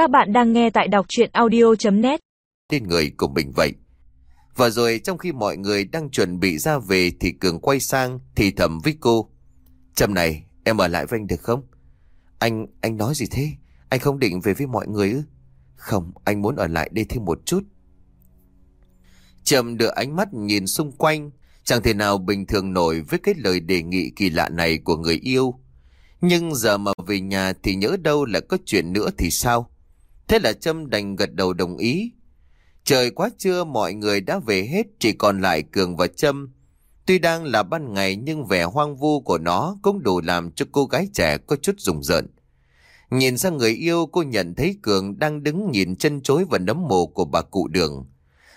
Các bạn đang nghe tại đọc chuyện audio.net tên người của mình vậy. Và rồi trong khi mọi người đang chuẩn bị ra về thì Cường quay sang thì thầm với cô. Trầm này, em ở lại với anh được không? Anh, anh nói gì thế? Anh không định về với mọi người ư? Không, anh muốn ở lại đây thêm một chút. Trầm đưa ánh mắt nhìn xung quanh, chẳng thể nào bình thường nổi với cái lời đề nghị kỳ lạ này của người yêu. Nhưng giờ mà về nhà thì nhớ đâu là có chuyện nữa thì sao? Thế là Trâm đành gật đầu đồng ý. Trời quá trưa mọi người đã về hết chỉ còn lại Cường và Trâm. Tuy đang là ban ngày nhưng vẻ hoang vu của nó cũng đủ làm cho cô gái trẻ có chút rùng rợn. Nhìn sang người yêu cô nhận thấy Cường đang đứng nhìn chân chối và nấm mồ của bà cụ đường.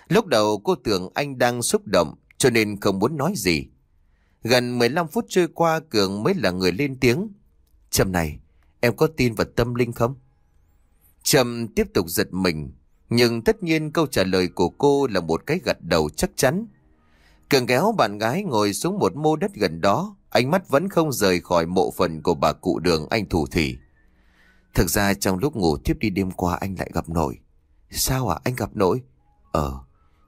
Lúc đầu cô tưởng anh đang xúc động cho nên không muốn nói gì. Gần 15 phút trôi qua Cường mới là người lên tiếng. Trâm này, em có tin vào tâm linh không? Trâm tiếp tục giật mình, nhưng tất nhiên câu trả lời của cô là một cái gật đầu chắc chắn. Cường kéo bạn gái ngồi xuống một mô đất gần đó, ánh mắt vẫn không rời khỏi mộ phần của bà cụ đường anh thủ thị. Thực ra trong lúc ngủ tiếp đi đêm qua anh lại gặp nội. Sao à, anh gặp nội? Ờ,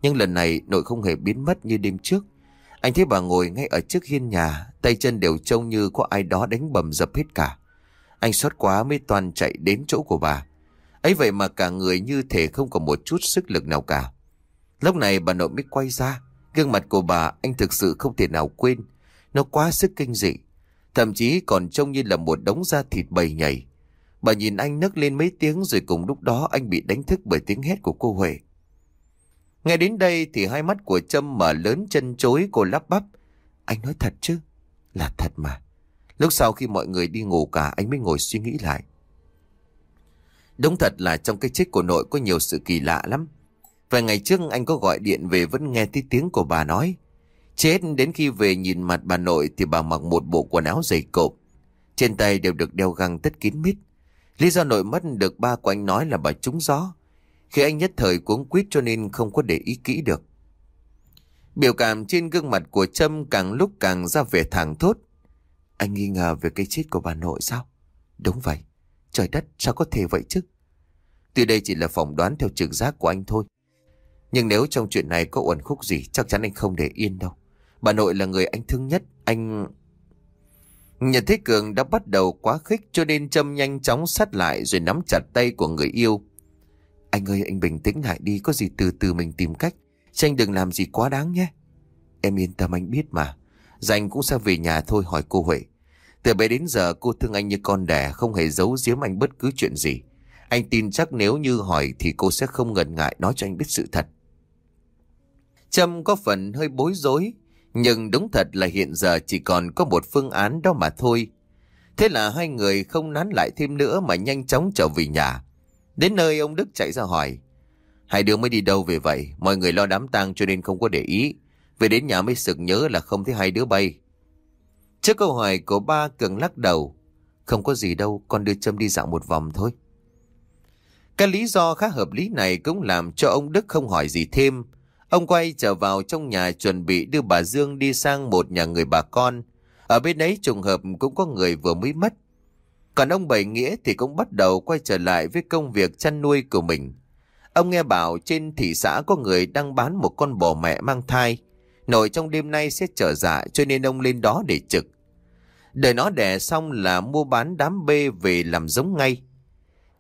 nhưng lần này nội không hề biến mất như đêm trước. Anh thấy bà ngồi ngay ở trước hiên nhà, tay chân đều trông như có ai đó đánh bầm dập hết cả. Anh xót quá mới toàn chạy đến chỗ của bà ấy vậy mà cả người như thể không có một chút sức lực nào cả. Lúc này bà nội mới quay ra, gương mặt của bà anh thực sự không thể nào quên. Nó quá sức kinh dị, thậm chí còn trông như là một đống da thịt bầy nhảy. Bà nhìn anh nấc lên mấy tiếng rồi cùng lúc đó anh bị đánh thức bởi tiếng hét của cô Huệ. Nghe đến đây thì hai mắt của Trâm mở lớn chân chối cô lắp bắp. Anh nói thật chứ? Là thật mà. Lúc sau khi mọi người đi ngủ cả anh mới ngồi suy nghĩ lại. Đúng thật là trong cái chết của nội có nhiều sự kỳ lạ lắm. Vài ngày trước anh có gọi điện về vẫn nghe thấy tiếng của bà nói. Chết đến khi về nhìn mặt bà nội thì bà mặc một bộ quần áo dày cộp. Trên tay đều được đeo găng tất kín mít. Lý do nội mất được ba của anh nói là bà trúng gió. Khi anh nhất thời cuống quýt cho nên không có để ý kỹ được. Biểu cảm trên gương mặt của Trâm càng lúc càng ra vẻ thẳng thốt. Anh nghi ngờ về cái chết của bà nội sao? Đúng vậy. Trời đất, sao có thể vậy chứ? Tuy đây chỉ là phỏng đoán theo trực giác của anh thôi. Nhưng nếu trong chuyện này có uẩn khúc gì, chắc chắn anh không để yên đâu. Bà nội là người anh thương nhất. Anh... Nhận thấy Cường đã bắt đầu quá khích cho nên Trâm nhanh chóng sát lại rồi nắm chặt tay của người yêu. Anh ơi, anh bình tĩnh lại đi, có gì từ từ mình tìm cách. Chứ anh đừng làm gì quá đáng nhé. Em yên tâm, anh biết mà. Dạ Dành cũng sẽ về nhà thôi, hỏi cô Huệ. Từ bé đến giờ cô thương anh như con đẻ không hề giấu giếm anh bất cứ chuyện gì. Anh tin chắc nếu như hỏi thì cô sẽ không ngần ngại nói cho anh biết sự thật. Trâm có phần hơi bối rối, nhưng đúng thật là hiện giờ chỉ còn có một phương án đó mà thôi. Thế là hai người không nán lại thêm nữa mà nhanh chóng trở về nhà. Đến nơi ông Đức chạy ra hỏi. Hai đứa mới đi đâu về vậy? Mọi người lo đám tang cho nên không có để ý. Về đến nhà mới sực nhớ là không thấy hai đứa bay. Trước câu hỏi của ba Cường lắc đầu. Không có gì đâu, con đưa Trâm đi dạo một vòng thôi. Cái lý do khá hợp lý này cũng làm cho ông Đức không hỏi gì thêm. Ông quay trở vào trong nhà chuẩn bị đưa bà Dương đi sang một nhà người bà con. Ở bên ấy trùng hợp cũng có người vừa mới mất. Còn ông Bảy Nghĩa thì cũng bắt đầu quay trở lại với công việc chăn nuôi của mình. Ông nghe bảo trên thị xã có người đang bán một con bò mẹ mang thai. Nội trong đêm nay sẽ trở dạ cho nên ông lên đó để trực. Đợi nó đẻ xong là mua bán đám bê về làm giống ngay.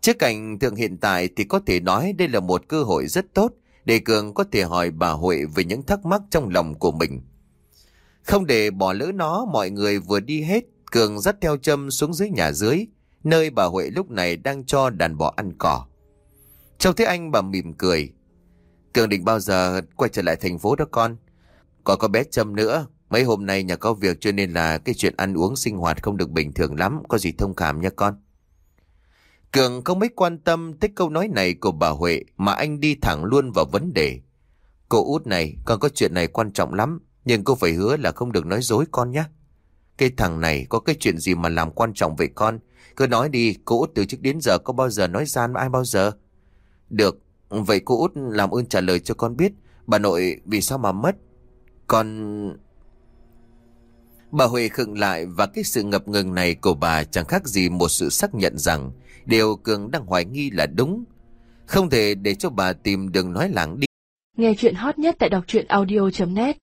Trước cảnh tượng hiện tại thì có thể nói đây là một cơ hội rất tốt để Cường có thể hỏi bà Huệ về những thắc mắc trong lòng của mình. Không để bỏ lỡ nó, mọi người vừa đi hết, Cường dắt theo châm xuống dưới nhà dưới, nơi bà Huệ lúc này đang cho đàn bò ăn cỏ. Châu thấy anh bà mỉm cười. Cường định bao giờ quay trở lại thành phố đó con? Có có bé Trâm nữa, mấy hôm nay nhà có việc cho nên là cái chuyện ăn uống sinh hoạt không được bình thường lắm, có gì thông cảm nha con. Cường không mấy quan tâm tới câu nói này của bà Huệ mà anh đi thẳng luôn vào vấn đề. Cô út này, con có chuyện này quan trọng lắm, nhưng cô phải hứa là không được nói dối con nhé. Cái thằng này có cái chuyện gì mà làm quan trọng vậy con? Cứ nói đi, cô út từ trước đến giờ có bao giờ nói gian với ai bao giờ? Được, vậy cô út làm ơn trả lời cho con biết, bà nội vì sao mà mất? Con... Bà Huệ khựng lại và cái sự ngập ngừng này của bà chẳng khác gì một sự xác nhận rằng Điều Cường đang hoài nghi là đúng. Không thể để cho bà tìm đường nói lảng đi. Nghe chuyện hot nhất tại đọc truyện audio.net